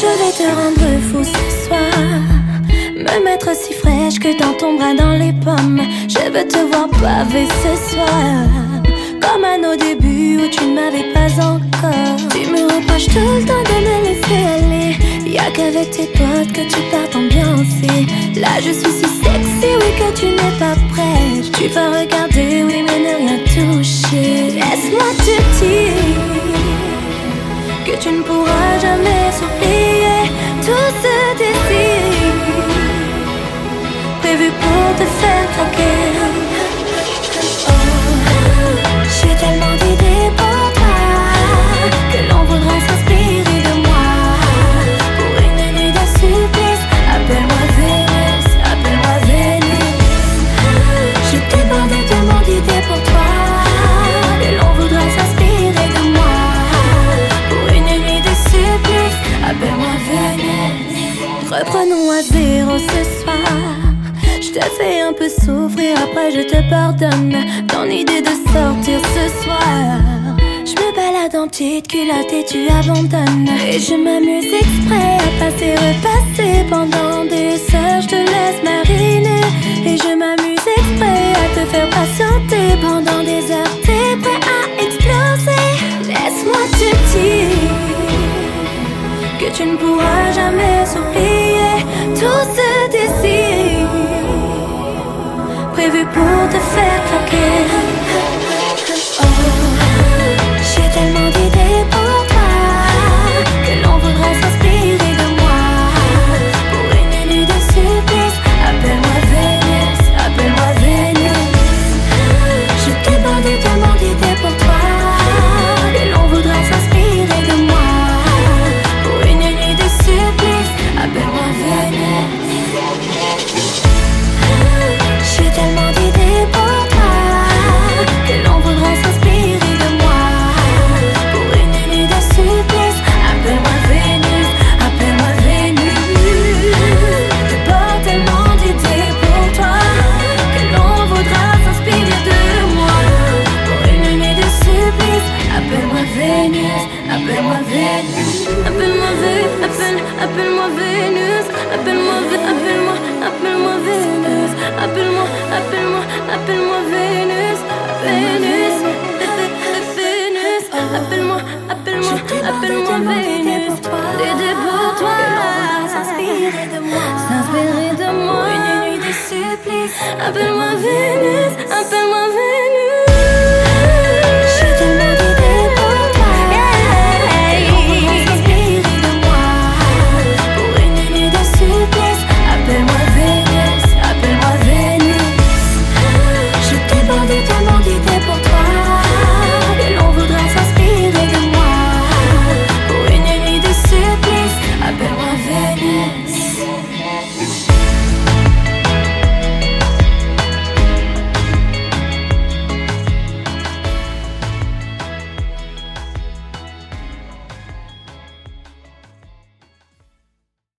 Je vais te rendre fou ce soir. Me mettre si fraîche que dans ton bras dans les pommes. Je veux te voir pavé ce soir. Comme à nos débuts où tu ne m'avais pas encore. Tu me reproches tout le temps de me laisser aller. Y'a qu'avec tes potes que tu pars t'ambiancer. Là je suis si sexy, oui, que tu n'es pas prête. Tu vas regarder, oui, Reprenons à zéro ce soir. Je te fais un peu souffrir, après je te pardonne. Ton idée de sortir ce soir. Je me balade en petite culotte et tu abandonnes. Et je m'amuse exprès à passer, repasser pendant des heures. Je te laisse mariner. Et je m'amuse exprès à te faire patienter pendant des heures. T'es prêt à exploser? Laisse-moi te dire que tu ne pourras jamais s'oublier tout prévu pour te faire appelle-moi Vénus, appelle, appelle-moi Vénus, appelle-moi, appelle-moi, appelle-moi Vénus, appelle-moi, appelle-moi, appelle-moi Vénus, Vénus, Vé- Vé- Vénus, appelle-moi, appelle-moi, appelle-moi Vénus, pour toi, s'inspirer de moi, s'inspirer de moi, une nuit de supplice, appelle-moi Vénus,